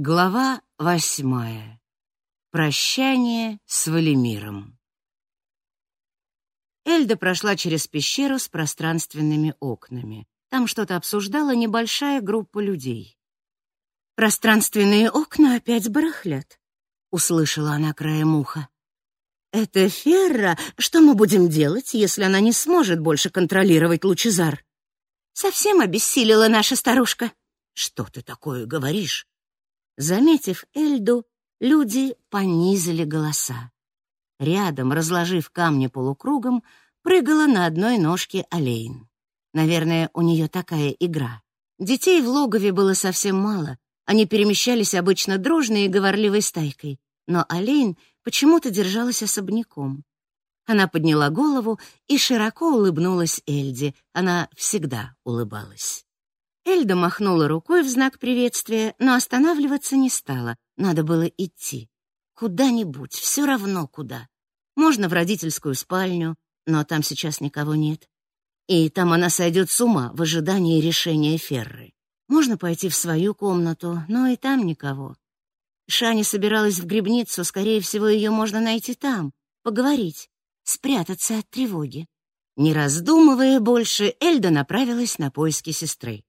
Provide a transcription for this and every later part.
Глава восьмая. Прощание с Валимиром. Эльда прошла через пещеру с пространственными окнами. Там что-то обсуждала небольшая группа людей. «Пространственные окна опять барахлят», — услышала она краем уха. «Это Ферра. Что мы будем делать, если она не сможет больше контролировать Лучезар?» «Совсем обессилила наша старушка». «Что ты такое говоришь?» Заметив Эльду, люди понизили голоса. Рядом, разложив камни полукругом, прыгала на одной ножке Олейн. Наверное, у нее такая игра. Детей в логове было совсем мало. Они перемещались обычно дружной и говорливой стайкой, но Олейн почему-то держалась особняком. Она подняла голову и широко улыбнулась Эльде. Она всегда улыбалась. Эльда махнула рукой в знак приветствия, но останавливаться не стала. Надо было идти. Куда-нибудь, все равно куда. Можно в родительскую спальню, но там сейчас никого нет. И там она сойдет с ума в ожидании решения Ферры. Можно пойти в свою комнату, но и там никого. Шани собиралась в грибницу, скорее всего, ее можно найти там, поговорить, спрятаться от тревоги. Не раздумывая больше, Эльда направилась на поиски сестры.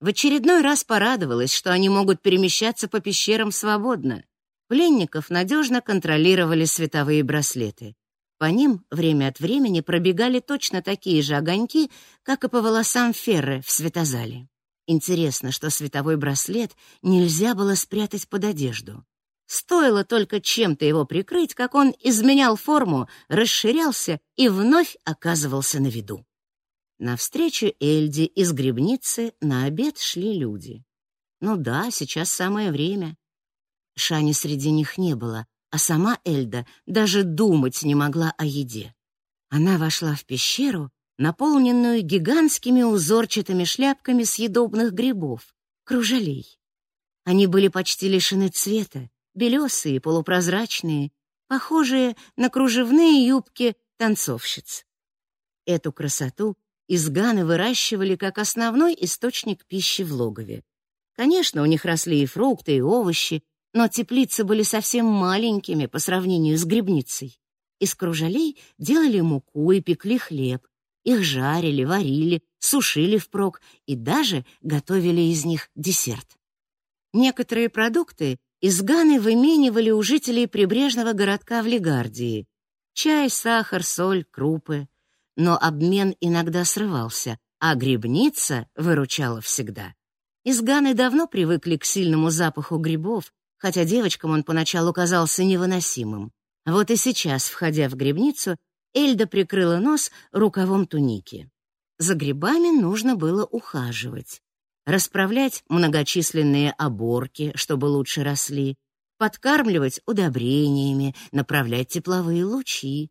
В очередной раз порадовалась, что они могут перемещаться по пещерам свободно. Пленников надежно контролировали световые браслеты. По ним время от времени пробегали точно такие же огоньки, как и по волосам Ферры в светозале. Интересно, что световой браслет нельзя было спрятать под одежду. Стоило только чем-то его прикрыть, как он изменял форму, расширялся и вновь оказывался на виду. Навстречу Эльде из грибницы на обед шли люди. Ну да, сейчас самое время. Шани среди них не было, а сама Эльда даже думать не могла о еде. Она вошла в пещеру, наполненную гигантскими узорчатыми шляпками съедобных грибов, кружалей. Они были почти лишены цвета, белесые, полупрозрачные, похожие на кружевные юбки танцовщиц. Эту красоту изганы выращивали как основной источник пищи в логове. Конечно, у них росли и фрукты, и овощи, но теплицы были совсем маленькими по сравнению с грибницей. Из кружалей делали муку и пекли хлеб. Их жарили, варили, сушили впрок и даже готовили из них десерт. Некоторые продукты изганы выменивали у жителей прибрежного городка в Легардии. Чай, сахар, соль, крупы но обмен иногда срывался, а грибница выручала всегда. Изганы давно привыкли к сильному запаху грибов, хотя девочкам он поначалу казался невыносимым. Вот и сейчас, входя в грибницу, Эльда прикрыла нос рукавом туники. За грибами нужно было ухаживать, расправлять многочисленные оборки, чтобы лучше росли, подкармливать удобрениями, направлять тепловые лучи.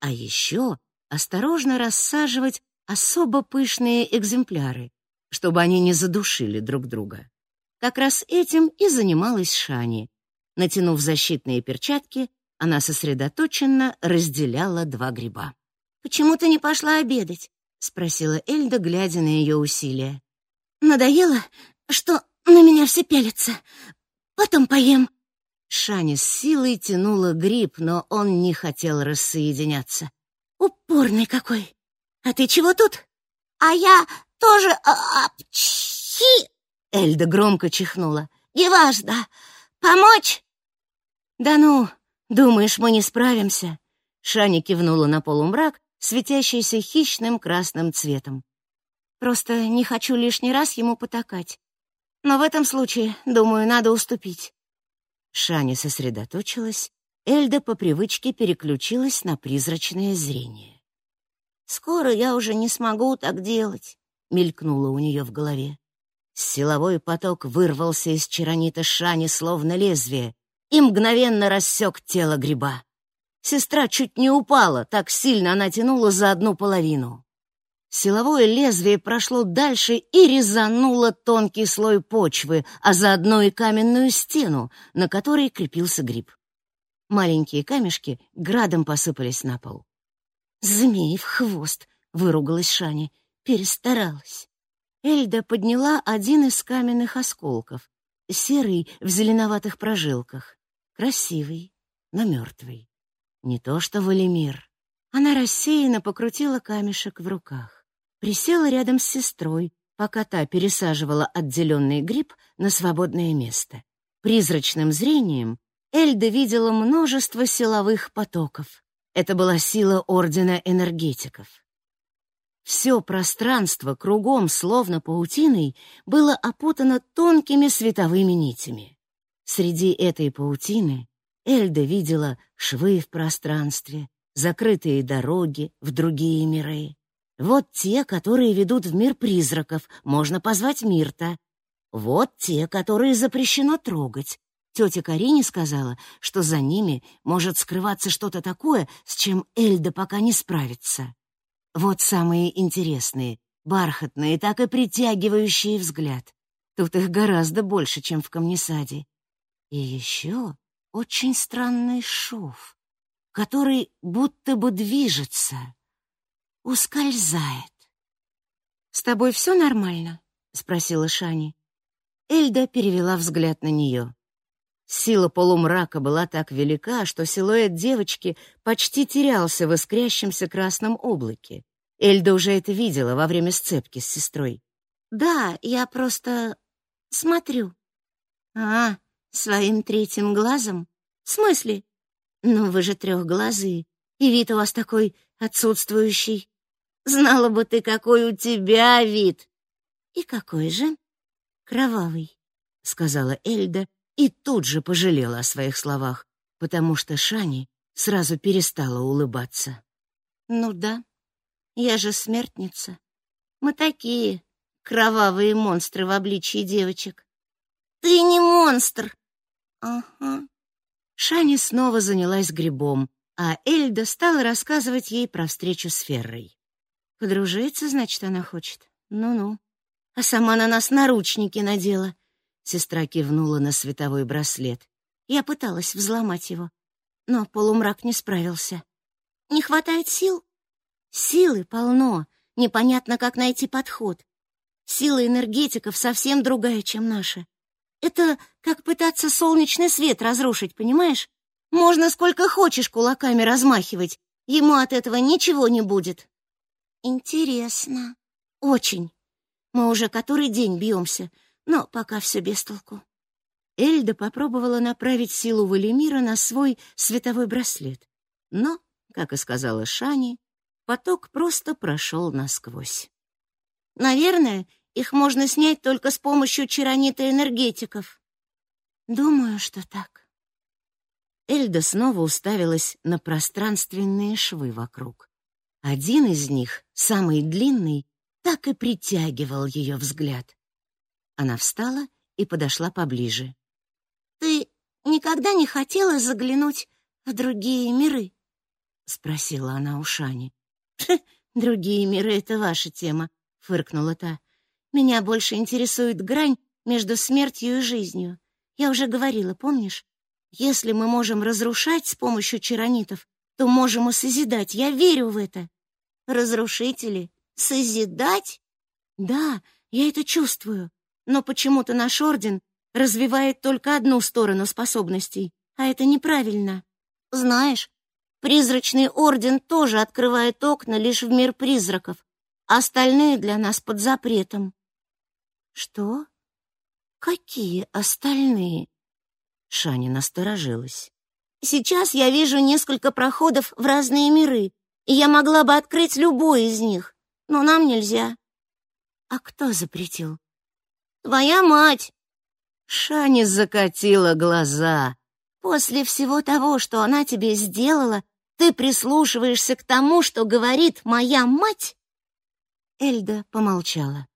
А еще осторожно рассаживать особо пышные экземпляры, чтобы они не задушили друг друга. Как раз этим и занималась Шани. Натянув защитные перчатки, она сосредоточенно разделяла два гриба. «Почему ты не пошла обедать?» — спросила Эльда, глядя на ее усилия. «Надоело, что на меня все пялятся. Потом поем». Шани с силой тянула гриб, но он не хотел рассоединяться. Упорный какой. А ты чего тут? А я тоже а, а. Эльда громко чихнула. Неважно. Помочь? Да ну, думаешь, мы не справимся? Шаня кивнула на полумрак, светящийся хищным красным цветом. Просто не хочу лишний раз ему потакать. Но в этом случае, думаю, надо уступить. Шаня сосредоточилась Эльда по привычке переключилась на призрачное зрение. «Скоро я уже не смогу так делать», — мелькнуло у нее в голове. Силовой поток вырвался из черонита Шани словно лезвие и мгновенно рассек тело гриба. Сестра чуть не упала, так сильно она тянула за одну половину. Силовое лезвие прошло дальше и резануло тонкий слой почвы, а заодно и каменную стену, на которой крепился гриб. Маленькие камешки градом посыпались на пол. «Змей в хвост!» — выругалась Шани. «Перестаралась». Эльда подняла один из каменных осколков. серый в зеленоватых прожилках. Красивый, но мертвый. Не то что Валимир. Она рассеянно покрутила камешек в руках. Присела рядом с сестрой, пока та пересаживала отделенный гриб на свободное место. Призрачным зрением Эльда видела множество силовых потоков. Это была сила Ордена Энергетиков. Все пространство кругом, словно паутиной, было опутано тонкими световыми нитями. Среди этой паутины Эльда видела швы в пространстве, закрытые дороги в другие миры. Вот те, которые ведут в мир призраков, можно позвать Мирта. Вот те, которые запрещено трогать. Тетя Карине сказала, что за ними может скрываться что-то такое, с чем Эльда пока не справится. Вот самые интересные, бархатные, так и притягивающие взгляд. Тут их гораздо больше, чем в камнесаде. И еще очень странный шов, который будто бы движется, ускользает. «С тобой все нормально?» — спросила Шани. Эльда перевела взгляд на нее. Сила полумрака была так велика, что силуэт девочки почти терялся в искрящемся красном облаке. Эльда уже это видела во время сцепки с сестрой. «Да, я просто смотрю». «А, своим третьим глазом? В смысле? Ну, вы же трехглазые, и вид у вас такой отсутствующий. Знала бы ты, какой у тебя вид!» «И какой же?» «Кровавый», — сказала Эльда, и тут же пожалела о своих словах, потому что Шани сразу перестала улыбаться. «Ну да, я же смертница. Мы такие кровавые монстры в обличии девочек». «Ты не монстр!» «Ага». Шани снова занялась грибом, а Эльда стала рассказывать ей про встречу с Феррой. Подружиться, значит, она хочет. Ну-ну. А сама на нас наручники надела. Сестра кивнула на световой браслет. Я пыталась взломать его, но полумрак не справился. Не хватает сил? Силы полно, непонятно, как найти подход. Сила энергетиков совсем другая, чем наша. Это как пытаться солнечный свет разрушить, понимаешь? Можно сколько хочешь кулаками размахивать, ему от этого ничего не будет. Интересно. Очень. Мы уже который день бьемся, но пока все без толку. Эльда попробовала направить силу Валимира на свой световой браслет, но, как и сказала Шани, поток просто прошел насквозь. Наверное, их можно снять только с помощью чаронита энергетиков. Думаю, что так. Эльда снова уставилась на пространственные швы вокруг. Один из них, самый длинный, так и притягивал ее взгляд. Она встала и подошла поближе. «Ты никогда не хотела заглянуть в другие миры?» — спросила она у Шани. «Другие миры — это ваша тема», — фыркнула та. «Меня больше интересует грань между смертью и жизнью. Я уже говорила, помнишь? Если мы можем разрушать с помощью чаронитов, то можем и созидать. Я верю в это». «Разрушители? Созидать?» «Да, я это чувствую. Но почему-то наш орден развивает только одну сторону способностей, а это неправильно. Знаешь, призрачный орден тоже открывает окна лишь в мир призраков, а остальные для нас под запретом. Что? Какие остальные? Шаня насторожилась. Сейчас я вижу несколько проходов в разные миры, и я могла бы открыть любой из них, но нам нельзя. А кто запретил? Твоя мать!» Шани закатила глаза. «После всего того, что она тебе сделала, ты прислушиваешься к тому, что говорит моя мать?» Эльда помолчала.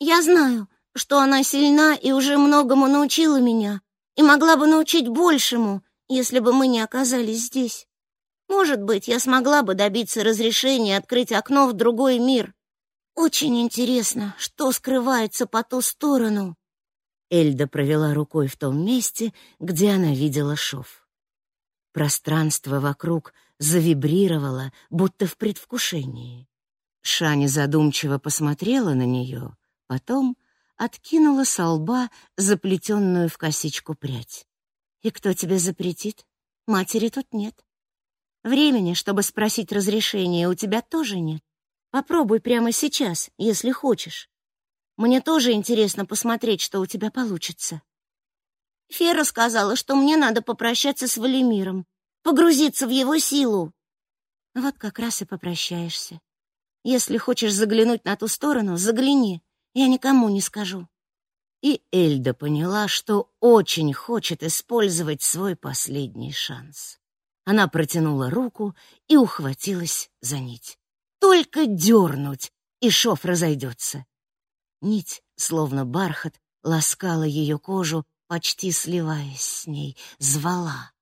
«Я знаю, что она сильна и уже многому научила меня, и могла бы научить большему, если бы мы не оказались здесь. Может быть, я смогла бы добиться разрешения открыть окно в другой мир. Очень интересно, что скрывается по ту сторону. Эльда провела рукой в том месте, где она видела шов. Пространство вокруг завибрировало, будто в предвкушении. Шани задумчиво посмотрела на нее, потом откинула со лба заплетенную в косичку прядь. «И кто тебе запретит? Матери тут нет. Времени, чтобы спросить разрешения, у тебя тоже нет. Попробуй прямо сейчас, если хочешь. Мне тоже интересно посмотреть, что у тебя получится». Фера сказала, что мне надо попрощаться с Валимиром, погрузиться в его силу. Вот как раз и попрощаешься. Если хочешь заглянуть на ту сторону, загляни. Я никому не скажу. И Эльда поняла, что очень хочет использовать свой последний шанс. Она протянула руку и ухватилась за нить. Только дернуть, и шов разойдется. Нить, словно бархат, ласкала ее кожу, почти сливаясь с ней, звала.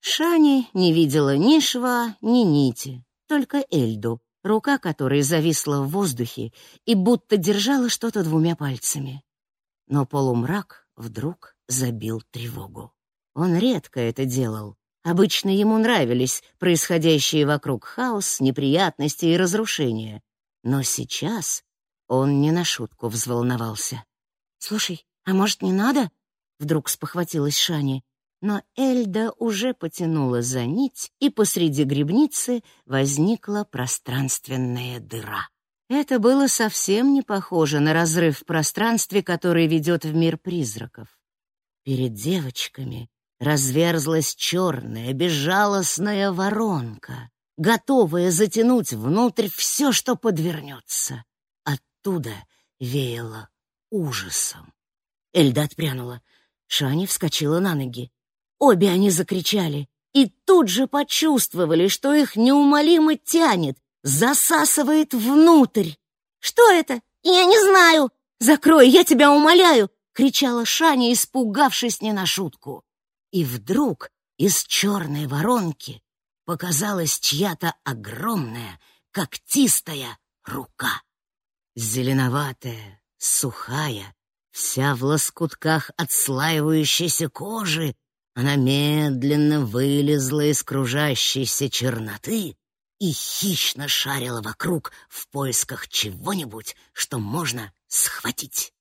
Шани не видела ни шва, ни нити, только Эльду, рука которой зависла в воздухе и будто держала что-то двумя пальцами. Но полумрак вдруг забил тревогу. Он редко это делал. Обычно ему нравились происходящие вокруг хаос, неприятности и разрушения. Но сейчас он не на шутку взволновался. «Слушай, а может, не надо?» — вдруг спохватилась Шани. Но Эльда уже потянула за нить, и посреди грибницы возникла пространственная дыра. Это было совсем не похоже на разрыв в пространстве, который ведет в мир призраков. Перед девочками разверзлась черная, безжалостная воронка, готовая затянуть внутрь все, что подвернется. Оттуда веяло ужасом. Эльда отпрянула. Шани вскочила на ноги. Обе они закричали и тут же почувствовали, что их неумолимо тянет, засасывает внутрь. «Что это? Я не знаю!» «Закрой, я тебя умоляю!» — кричала Шаня, испугавшись не на шутку. И вдруг из черной воронки показалась чья-то огромная, когтистая рука. Зеленоватая, сухая, вся в лоскутках отслаивающейся кожи, она медленно вылезла из кружащейся черноты и хищно шарила вокруг в поисках чего-нибудь, что можно схватить.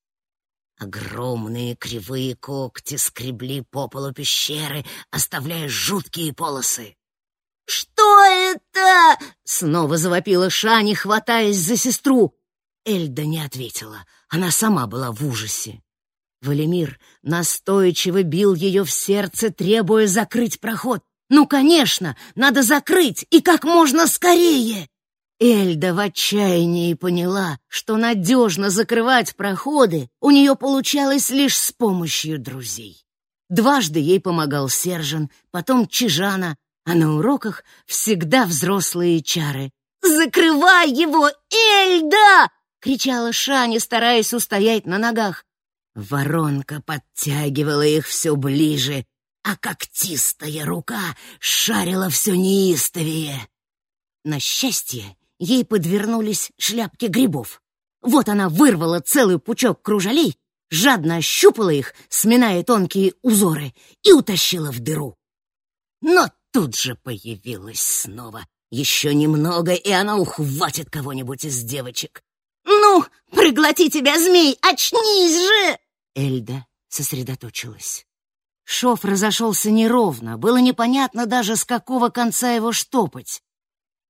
Огромные кривые когти скребли по полу пещеры, оставляя жуткие полосы. «Что это?» — снова завопила Шани, хватаясь за сестру. Эльда не ответила. Она сама была в ужасе. Валимир настойчиво бил ее в сердце, требуя закрыть проход. «Ну, конечно, надо закрыть, и как можно скорее!» Эльда в отчаянии поняла, что надежно закрывать проходы у нее получалось лишь с помощью друзей. Дважды ей помогал Сержан, потом Чижана, а на уроках всегда взрослые чары. «Закрывай его, Эльда!» — кричала Шаня, стараясь устоять на ногах. Воронка подтягивала их все ближе, а когтистая рука шарила все неистовее. На счастье, ей подвернулись шляпки грибов. Вот она вырвала целый пучок кружалей, жадно ощупала их, сминая тонкие узоры, и утащила в дыру. Но тут же появилась снова. Еще немного, и она ухватит кого-нибудь из девочек. «Ну, проглоти тебя, змей, очнись же!» Эльда сосредоточилась. Шов разошелся неровно, было непонятно даже, с какого конца его штопать.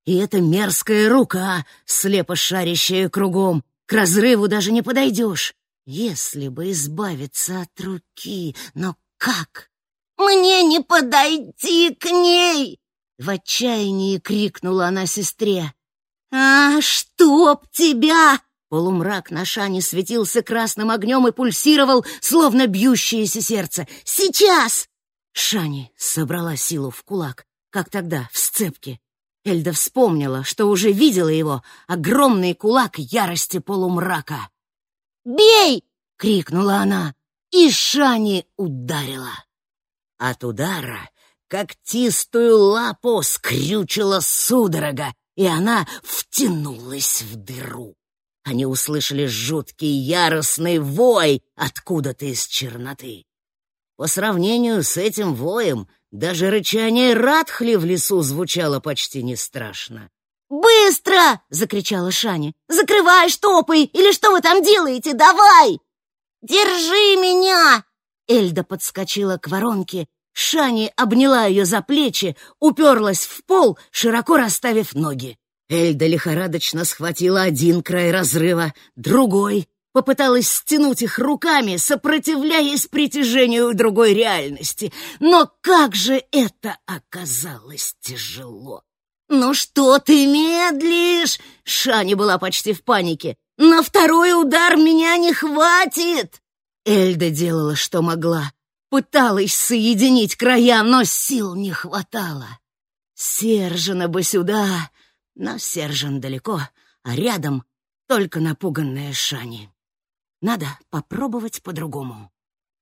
И эта мерзкая рука, слепо шарящая кругом, к разрыву даже не подойдешь. Если бы избавиться от руки, но как? «Мне не подойти к ней!» В отчаянии крикнула она сестре. «А, чтоб тебя!» Полумрак на шане светился красным огнем и пульсировал, словно бьющееся сердце. «Сейчас!» Шани собрала силу в кулак, как тогда, в сцепке. Эльда вспомнила, что уже видела его, огромный кулак ярости полумрака. «Бей!» — крикнула она, и Шани ударила. От удара когтистую лапу скрючила судорога, и она втянулась в дыру. Они услышали жуткий яростный вой откуда-то из черноты. По сравнению с этим воем, даже рычание Радхли в лесу звучало почти не страшно. «Быстро!» — закричала Шани. «Закрывай штопы! Или что вы там делаете? Давай!» Держи меня!» Эльда подскочила к воронке, Шани обняла ее за плечи, уперлась в пол, широко расставив ноги. Эльда лихорадочно схватила один край разрыва, другой, попыталась стянуть их руками, сопротивляясь притяжению другой реальности. Но как же это оказалось тяжело! «Ну что ты медлишь?» Шани была почти в панике. «На второй удар меня не хватит!» Эльда делала, что могла. Пыталась соединить края, но сил не хватало. Сержена бы сюда, но Сержан далеко, а рядом только напуганная Шани. Надо попробовать по-другому.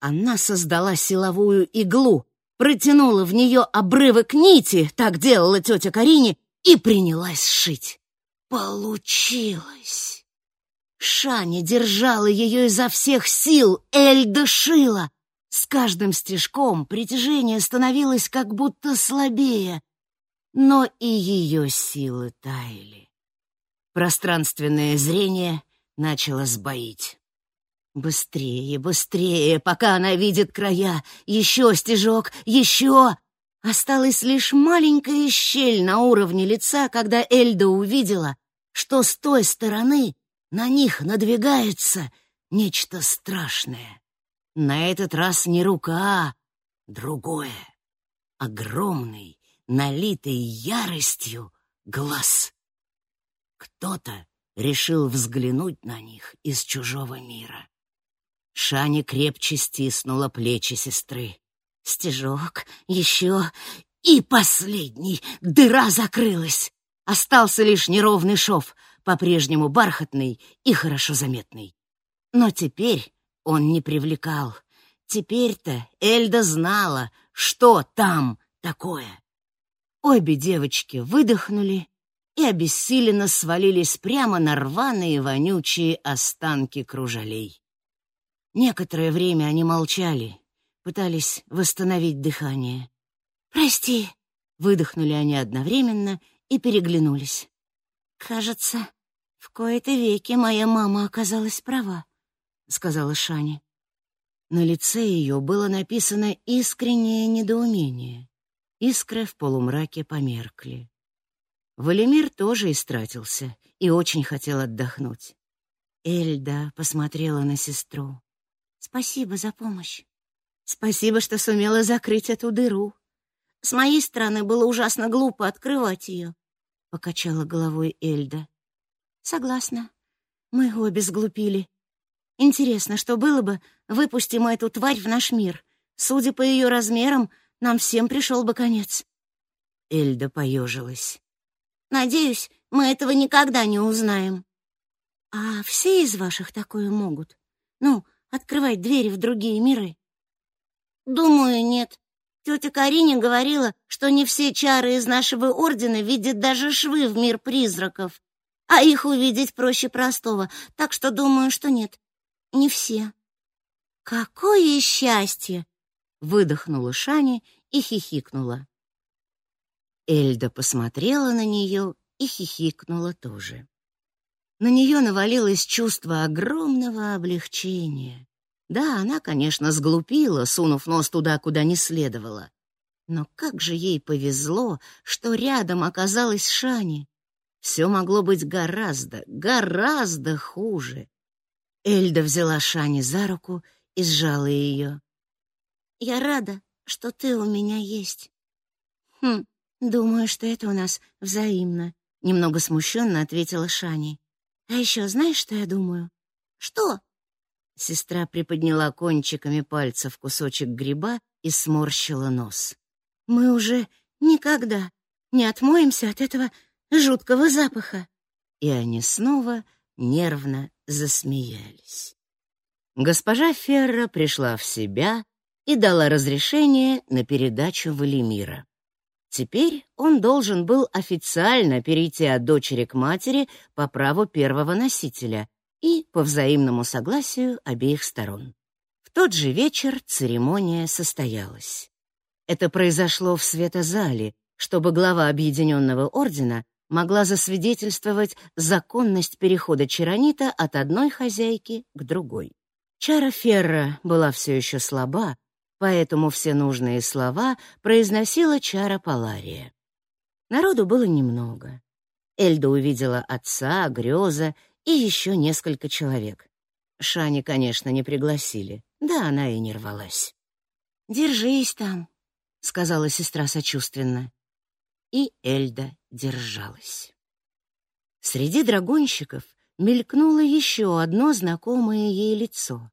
Она создала силовую иглу, протянула в нее обрывок нити, так делала тетя Карине, и принялась шить. Получилось! Шаня держала ее изо всех сил, Эльда шила. С каждым стежком притяжение становилось как будто слабее, но и ее силы таяли. Пространственное зрение начало сбоить. Быстрее, быстрее, пока она видит края. Еще стежок, еще. Осталась лишь маленькая щель на уровне лица, когда Эльда увидела, что с той стороны на них надвигается нечто страшное. На этот раз не рука, а другое. Огромный, налитый яростью глаз. Кто-то решил взглянуть на них из чужого мира. Шани крепче стиснула плечи сестры. Стежок, еще и последний. Дыра закрылась. Остался лишь неровный шов, по-прежнему бархатный и хорошо заметный. Но теперь он не привлекал. Теперь-то Эльда знала, что там такое. Обе девочки выдохнули и обессиленно свалились прямо на рваные вонючие останки кружалей. Некоторое время они молчали, пытались восстановить дыхание. «Прости!» — выдохнули они одновременно и переглянулись. «Кажется, в кои-то веки моя мама оказалась права», — сказала Шани. На лице ее было написано искреннее недоумение. Искры в полумраке померкли. Валимир тоже истратился и очень хотел отдохнуть. Эльда посмотрела на сестру. Спасибо за помощь. Спасибо, что сумела закрыть эту дыру. С моей стороны было ужасно глупо открывать ее, — покачала головой Эльда. Согласна. Мы обе сглупили. Интересно, что было бы, выпустим эту тварь в наш мир. Судя по ее размерам, нам всем пришел бы конец. Эльда поежилась. Надеюсь, мы этого никогда не узнаем. А все из ваших такое могут? Ну, открывать двери в другие миры? Думаю, нет. Тетя Карине говорила, что не все чары из нашего ордена видят даже швы в мир призраков, а их увидеть проще простого, так что думаю, что нет. Не все. Какое счастье, выдохнула Шани и хихикнула. Эльда посмотрела на нее и хихикнула тоже. На нее навалилось чувство огромного облегчения. Да, она, конечно, сглупила, сунув нос туда, куда не следовало. Но как же ей повезло, что рядом оказалась Шани. Все могло быть гораздо, гораздо хуже. Эльда взяла Шани за руку и сжала ее. «Я рада, что ты у меня есть». «Хм, думаю, что это у нас взаимно», — немного смущенно ответила Шани. А еще знаешь, что я думаю? Что? Сестра приподняла кончиками пальцев кусочек гриба и сморщила нос. Мы уже никогда не отмоемся от этого жуткого запаха. И они снова нервно засмеялись. Госпожа Ферра пришла в себя и дала разрешение на передачу Валимира. Теперь он должен был официально перейти от дочери к матери по праву первого носителя и по взаимному согласию обеих сторон. В тот же вечер церемония состоялась. Это произошло в светозале, чтобы глава Объединенного ордена могла засвидетельствовать законность перехода Чаронита от одной хозяйки к другой. Чара Ферра была все еще слаба, поэтому все нужные слова произносила Чара Палария. Народу было немного. Эльда увидела отца, Грёза и еще несколько человек. Шани, конечно, не пригласили, да она и не рвалась. «Держись там», — сказала сестра сочувственно. И Эльда держалась. Среди драгонщиков мелькнуло еще одно знакомое ей лицо.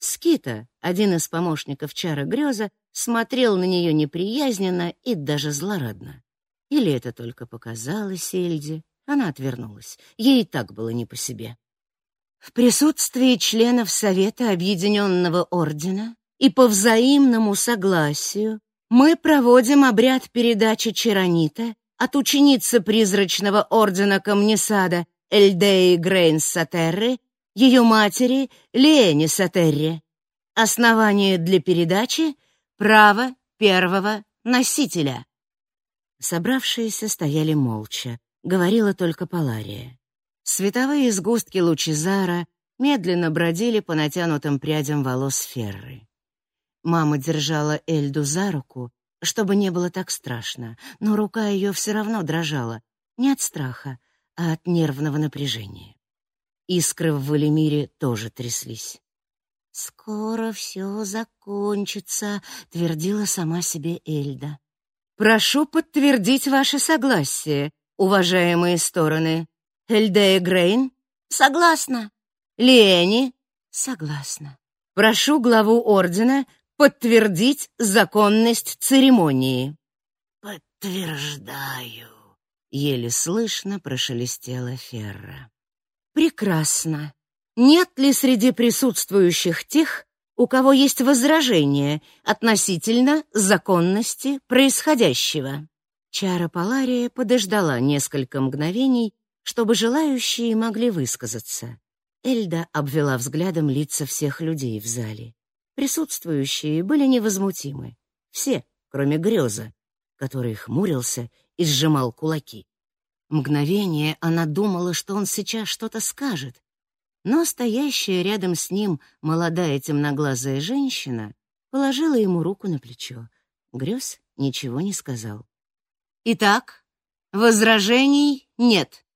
Скита, один из помощников Чара Грёза, смотрел на нее неприязненно и даже злорадно. Или это только показалось Эльде? Она отвернулась. Ей и так было не по себе. В присутствии членов Совета Объединенного Ордена и по взаимному согласию мы проводим обряд передачи Чаронита от ученицы призрачного ордена Камнесада Эльдеи Грейнс Сатерры, ее матери Лени Сатерре. Основание для передачи — право первого носителя. Собравшиеся стояли молча, говорила только Палария. Световые сгустки лучезара медленно бродили по натянутым прядям волос Ферры. Мама держала Эльду за руку, чтобы не было так страшно, но рука ее все равно дрожала, не от страха, а от нервного напряжения. Искры в Валимире тоже тряслись. «Скоро все закончится», — твердила сама себе Эльда. «Прошу подтвердить ваше согласие, уважаемые стороны. Эльдея Грейн?» «Согласна». «Лени?» «Согласна». «Прошу главу ордена подтвердить законность церемонии. Подтверждаю, еле слышно прошелестела Ферра. Прекрасно. Нет ли среди присутствующих тех, у кого есть возражения относительно законности происходящего? Чара Палария подождала несколько мгновений, чтобы желающие могли высказаться. Эльда обвела взглядом лица всех людей в зале. Присутствующие были невозмутимы. Все, кроме Грёза, который хмурился и сжимал кулаки. Мгновение она думала, что он сейчас что-то скажет, но стоящая рядом с ним молодая темноглазая женщина положила ему руку на плечо. Грёз ничего не сказал. «Итак, возражений нет.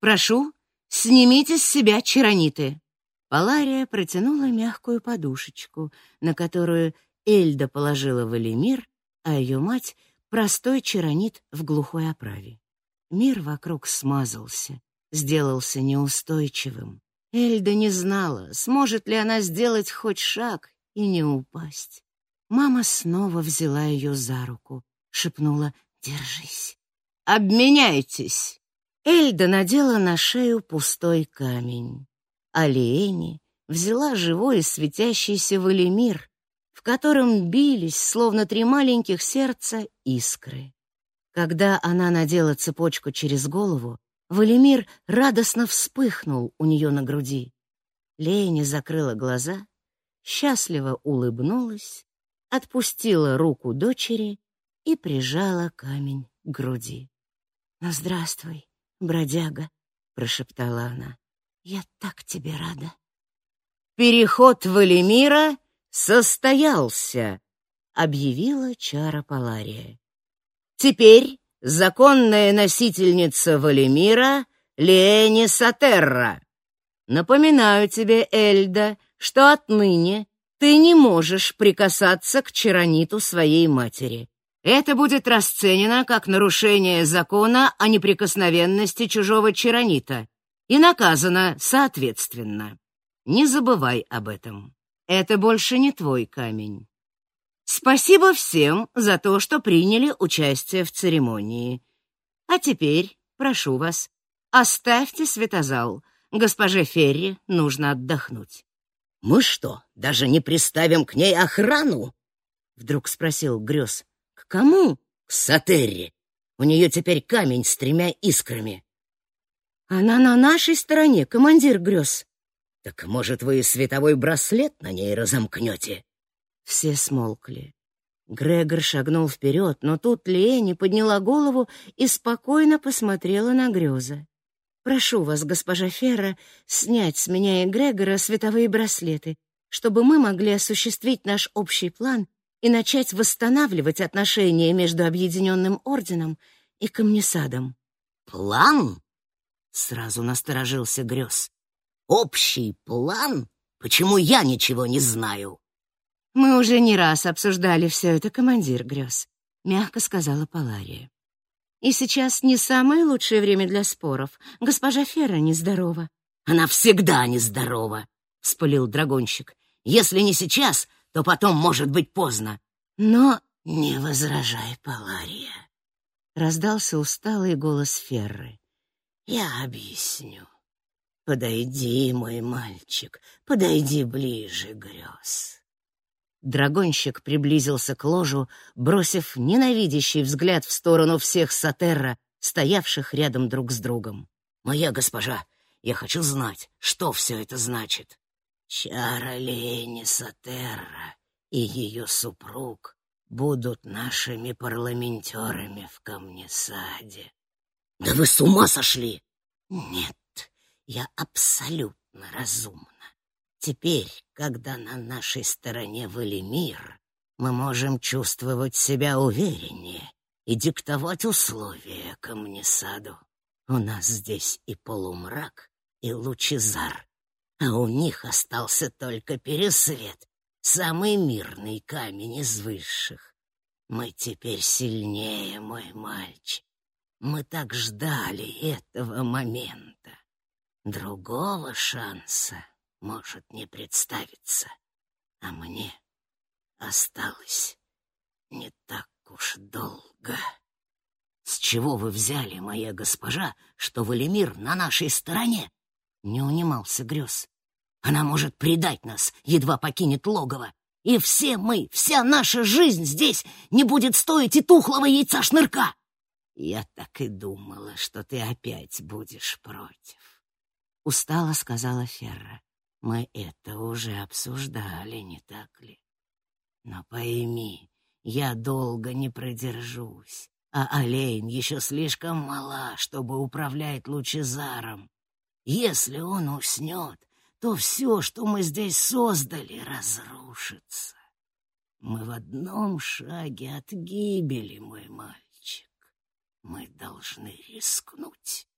Прошу, снимите с себя чарониты». Палария протянула мягкую подушечку, на которую Эльда положила Валимир, а ее мать — простой чаронит в глухой оправе. Мир вокруг смазался, сделался неустойчивым. Эльда не знала, сможет ли она сделать хоть шаг и не упасть. Мама снова взяла ее за руку, шепнула «Держись». «Обменяйтесь!» Эльда надела на шею пустой камень а Лиэни взяла живой и светящийся Валимир, в котором бились, словно три маленьких сердца, искры. Когда она надела цепочку через голову, Валимир радостно вспыхнул у нее на груди. Лени закрыла глаза, счастливо улыбнулась, отпустила руку дочери и прижала камень к груди. «Ну, здравствуй, бродяга», — прошептала она. Я так тебе рада. Переход Валимира состоялся, объявила Чара Палария. Теперь законная носительница Валимира Лени Сатерра. Напоминаю тебе, Эльда, что отныне ты не можешь прикасаться к чарониту своей матери. Это будет расценено как нарушение закона о неприкосновенности чужого чаронита и наказана соответственно. Не забывай об этом. Это больше не твой камень. Спасибо всем за то, что приняли участие в церемонии. А теперь, прошу вас, оставьте светозал. Госпоже Ферри нужно отдохнуть. Мы что, даже не приставим к ней охрану? Вдруг спросил Грёз. К кому? К Сатерри. У нее теперь камень с тремя искрами. Она на нашей стороне, командир грез. Так, может, вы световой браслет на ней разомкнете?» Все смолкли. Грегор шагнул вперед, но тут Лени подняла голову и спокойно посмотрела на Грёза. «Прошу вас, госпожа Ферра, снять с меня и Грегора световые браслеты, чтобы мы могли осуществить наш общий план и начать восстанавливать отношения между Объединенным Орденом и Камнесадом. «План?» — сразу насторожился Грёз. «Общий план? Почему я ничего не знаю?» «Мы уже не раз обсуждали все это, командир Грёз», — мягко сказала Палария. «И сейчас не самое лучшее время для споров. Госпожа Ферра нездорова». «Она всегда нездорова», — вспылил драгонщик. «Если не сейчас, то потом может быть поздно. Но не возражай, Палария. Раздался усталый голос Ферры. Я объясню. Подойди, мой мальчик, подойди ближе, грез. Драгонщик приблизился к ложу, бросив ненавидящий взгляд в сторону всех Сатерра, стоявших рядом друг с другом. «Моя госпожа, я хочу знать, что все это значит». Чара Лени Сатерра и ее супруг будут нашими парламентерами в Камнесаде. Да вы с ума сошли! Нет, я абсолютно разумна. Теперь, когда на нашей стороне Валимир, мы можем чувствовать себя увереннее и диктовать условия Камнесаду. У нас здесь и полумрак, и лучезар, а у них остался только пересвет, самый мирный камень из высших. Мы теперь сильнее, мой мальчик. Мы так ждали этого момента. Другого шанса может не представиться, а мне осталось не так уж долго. С чего вы взяли, моя госпожа, что Валимир на нашей стороне? Не унимался грез. Она может предать нас, едва покинет логово. И все мы, вся наша жизнь здесь не будет стоить и тухлого яйца шнырка. Я так и думала, что ты опять будешь против. Устало сказала Ферра. Мы это уже обсуждали, не так ли? Но пойми, я долго не продержусь, а Олейн еще слишком мала, чтобы управлять Лучезаром. Если он уснет, то все, что мы здесь создали, разрушится. Мы в одном шаге от гибели, мой мальчик. Мы должны рискнуть.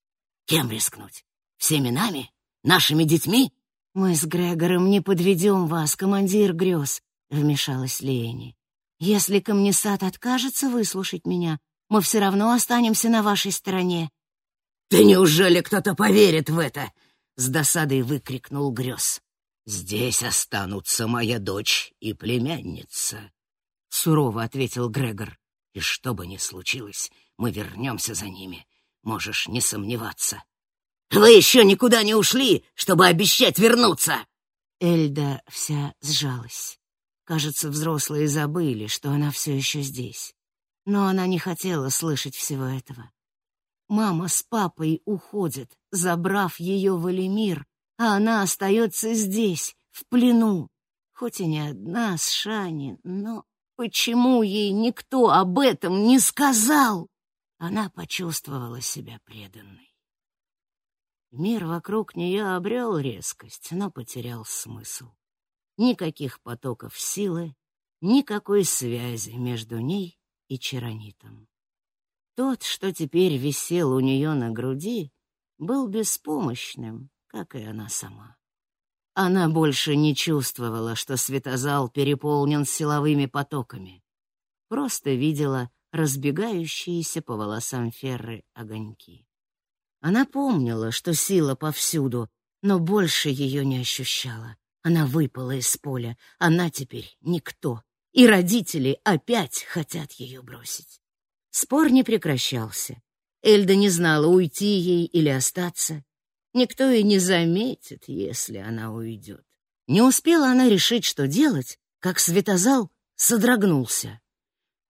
Кем рискнуть? Всеми нами? Нашими детьми? Мы с Грегором не подведем вас, командир грез, вмешалась Лени. Если Камнесат откажется выслушать меня, мы все равно останемся на вашей стороне. Да неужели кто-то поверит в это? с досадой выкрикнул грез. Здесь останутся моя дочь и племянница, сурово ответил Грегор. И что бы ни случилось, мы вернемся за ними. Можешь не сомневаться. Вы еще никуда не ушли, чтобы обещать вернуться. Эльда вся сжалась. Кажется, взрослые забыли, что она все еще здесь. Но она не хотела слышать всего этого. Мама с папой уходят, забрав ее в Элемир, а она остается здесь, в плену. Хоть и не одна с Шани, но почему ей никто об этом не сказал? Она почувствовала себя преданной. Мир вокруг нее обрел резкость, но потерял смысл. Никаких потоков силы, никакой связи между ней и Чаронитом. Тот, что теперь висел у нее на груди, был беспомощным, как и она сама. Она больше не чувствовала, что светозал переполнен силовыми потоками. Просто видела разбегающиеся по волосам Ферры огоньки. Она помнила, что сила повсюду, но больше ее не ощущала. Она выпала из поля, она теперь никто, и родители опять хотят ее бросить. Спор не прекращался. Эльда не знала, уйти ей или остаться. Никто и не заметит, если она уйдет. Не успела она решить, что делать, как светозал содрогнулся.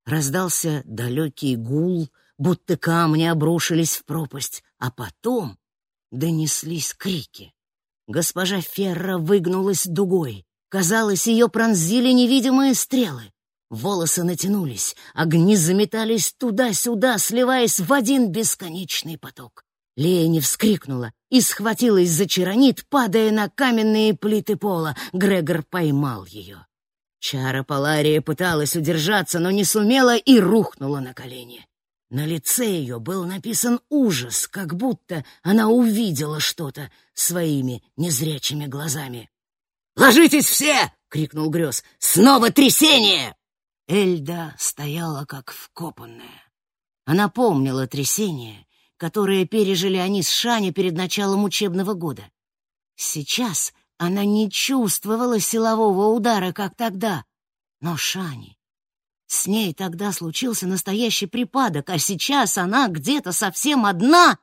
Раздался далекий гул, будто камни обрушились в пропасть, а потом донеслись крики. Госпожа Ферра выгнулась дугой. Казалось, ее пронзили невидимые стрелы. Волосы натянулись, огни заметались туда-сюда, сливаясь в один бесконечный поток. Лея вскрикнула и схватилась за чаранит, падая на каменные плиты пола. Грегор поймал ее. Чара Палария пыталась удержаться, но не сумела и рухнула на колени. На лице ее был написан ужас, как будто она увидела что-то своими незрячими глазами. «Ложитесь все!» — крикнул Грёз. «Снова трясение!» Эльда стояла как вкопанная. Она помнила трясение, которое пережили они с Шани перед началом учебного года. Сейчас она не чувствовала силового удара, как тогда. Но Шани... С ней тогда случился настоящий припадок, а сейчас она где-то совсем одна.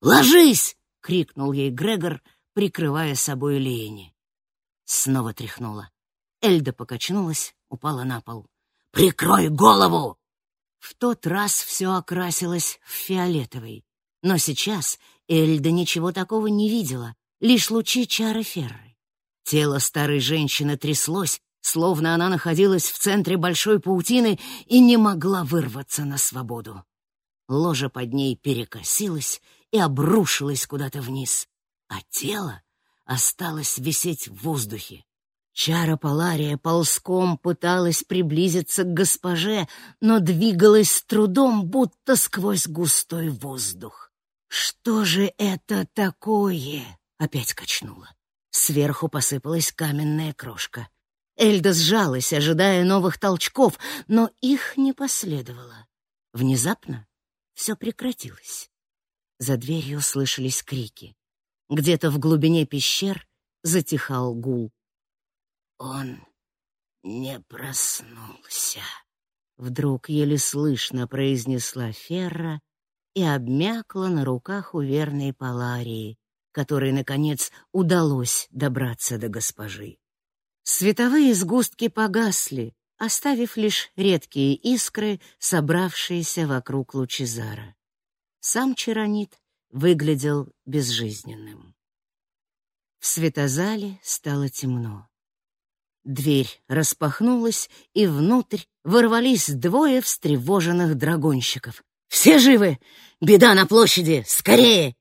«Ложись!» — крикнул ей Грегор, прикрывая собой Лени. Снова тряхнула. Эльда покачнулась, упала на пол. «Прикрой голову!» В тот раз все окрасилось в фиолетовый. Но сейчас Эльда ничего такого не видела, лишь лучи чары Ферры. Тело старой женщины тряслось, словно она находилась в центре большой паутины и не могла вырваться на свободу. Ложа под ней перекосилась и обрушилась куда-то вниз, а тело осталось висеть в воздухе. Чара Палария ползком пыталась приблизиться к госпоже, но двигалась с трудом, будто сквозь густой воздух. «Что же это такое?» — опять качнула. Сверху посыпалась каменная крошка. Эльда сжалась, ожидая новых толчков, но их не последовало. Внезапно все прекратилось. За дверью слышались крики. Где-то в глубине пещер затихал гул. Он не проснулся. Вдруг еле слышно произнесла Ферра и обмякла на руках у верной Паларии, которой, наконец, удалось добраться до госпожи. Световые сгустки погасли, оставив лишь редкие искры, собравшиеся вокруг Лучезара. Сам Чаронит выглядел безжизненным. В светозале стало темно. Дверь распахнулась, и внутрь ворвались двое встревоженных драгонщиков. «Все живы! Беда на площади! Скорее!»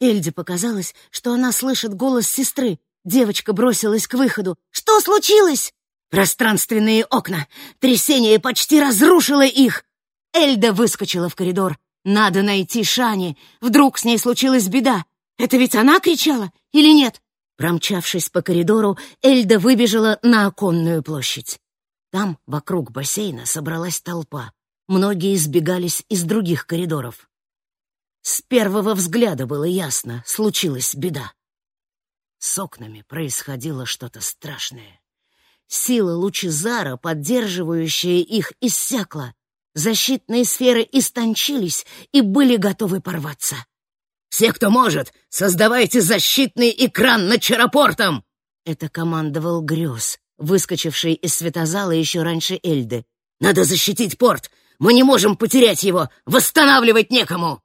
Эльде показалось, что она слышит голос сестры. Девочка бросилась к выходу. «Что случилось?» «Пространственные окна! Трясение почти разрушило их!» Эльда выскочила в коридор. «Надо найти Шани! Вдруг с ней случилась беда! Это ведь она кричала или нет?» Промчавшись по коридору, Эльда выбежала на оконную площадь. Там, вокруг бассейна, собралась толпа. Многие избегались из других коридоров. С первого взгляда было ясно, случилась беда. С окнами происходило что-то страшное. Сила Лучезара, поддерживающая их, иссякла. Защитные сферы истончились и были готовы порваться. Все, кто может, создавайте защитный экран над Чарапортом!» Это командовал Грёз, выскочивший из светозала еще раньше Эльды. «Надо защитить порт! Мы не можем потерять его! Восстанавливать некому!»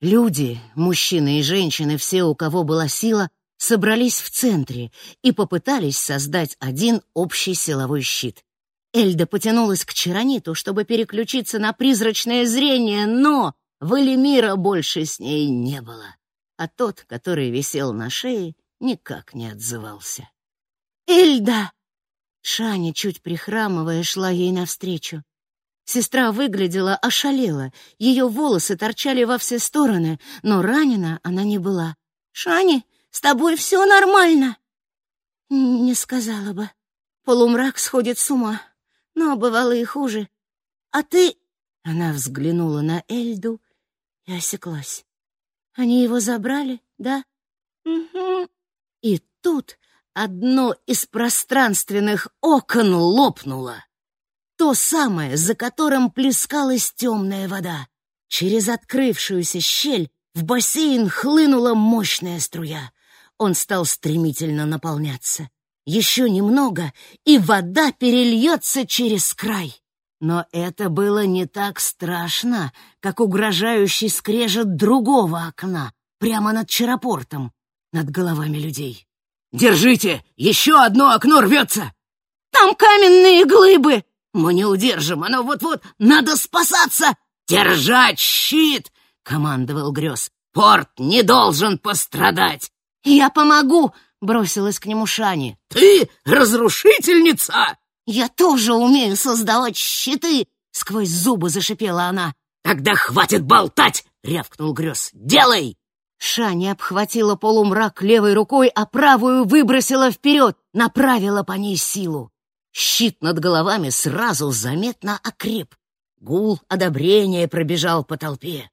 Люди, мужчины и женщины, все, у кого была сила, собрались в центре и попытались создать один общий силовой щит. Эльда потянулась к Чарониту, чтобы переключиться на призрачное зрение, но Валимира больше с ней не было, а тот, который висел на шее, никак не отзывался. «Эльда!» Шаня, чуть прихрамывая, шла ей навстречу. Сестра выглядела ошалела, ее волосы торчали во все стороны, но ранена она не была. «Шани, с тобой все нормально?» «Не сказала бы. Полумрак сходит с ума, но бывало и хуже. А ты...» Она взглянула на Эльду и осеклась. Они его забрали, да? Угу. И тут одно из пространственных окон лопнуло. То самое, за которым плескалась темная вода. Через открывшуюся щель в бассейн хлынула мощная струя. Он стал стремительно наполняться. Еще немного, и вода перельется через край. Но это было не так страшно, как угрожающий скрежет другого окна, прямо над Чарапортом, над головами людей. «Держите! Еще одно окно рвется!» «Там каменные глыбы!» «Мы не удержим, оно вот-вот! Надо спасаться!» «Держать щит!» — командовал Грёз. Порт не должен пострадать. Я помогу, бросилась к нему Шани. Ты разрушительница? Я тоже умею создавать щиты, сквозь зубы зашипела она. Тогда хватит болтать, рявкнул Грёз. Делай! Шани обхватила полумрак левой рукой, а правую выбросила вперед, направила по ней силу. Щит над головами сразу заметно окреп. Гул одобрения пробежал по толпе.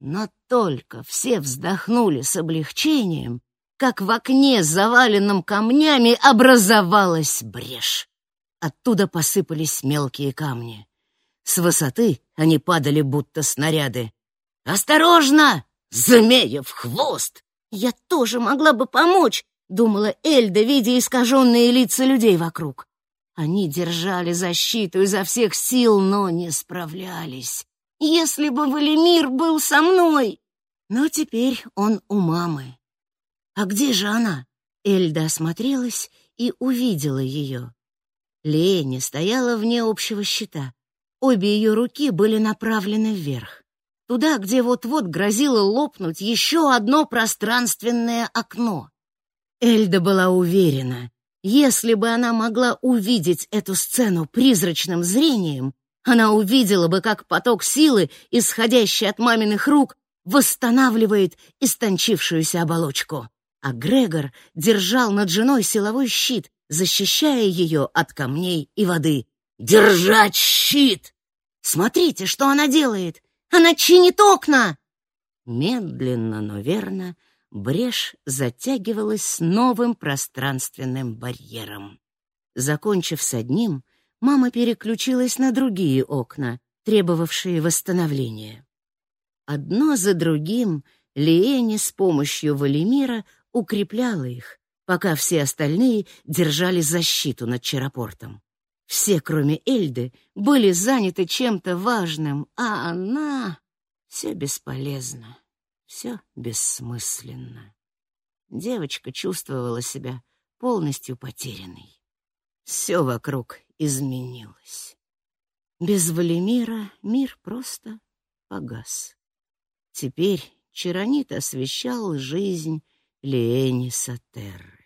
Но только все вздохнули с облегчением, как в окне, заваленном камнями, образовалась брешь. Оттуда посыпались мелкие камни. С высоты они падали, будто снаряды. «Осторожно! Змеев хвост!» «Я тоже могла бы помочь!» — думала Эльда, видя искаженные лица людей вокруг. Они держали защиту изо всех сил, но не справлялись. Если бы Валимир был со мной! Но теперь он у мамы. А где же она? Эльда осмотрелась и увидела ее. Лени стояла вне общего щита. Обе ее руки были направлены вверх. Туда, где вот-вот грозило лопнуть еще одно пространственное окно. Эльда была уверена, если бы она могла увидеть эту сцену призрачным зрением, она увидела бы, как поток силы, исходящий от маминых рук, восстанавливает истончившуюся оболочку. А Грегор держал над женой силовой щит, защищая ее от камней и воды. «Держать щит!» «Смотрите, что она делает! Она чинит окна!» Медленно, но верно, брешь затягивалась с новым пространственным барьером. Закончив с одним, мама переключилась на другие окна, требовавшие восстановления. Одно за другим Лиэни с помощью Валимира укрепляла их, пока все остальные держали защиту над Черопортом. Все, кроме Эльды, были заняты чем-то важным, а она... Все бесполезно, все бессмысленно. Девочка чувствовала себя полностью потерянной. Все вокруг изменилось. Без Валимира мир просто погас. Теперь Чаронит освещал жизнь Леэни Сатер.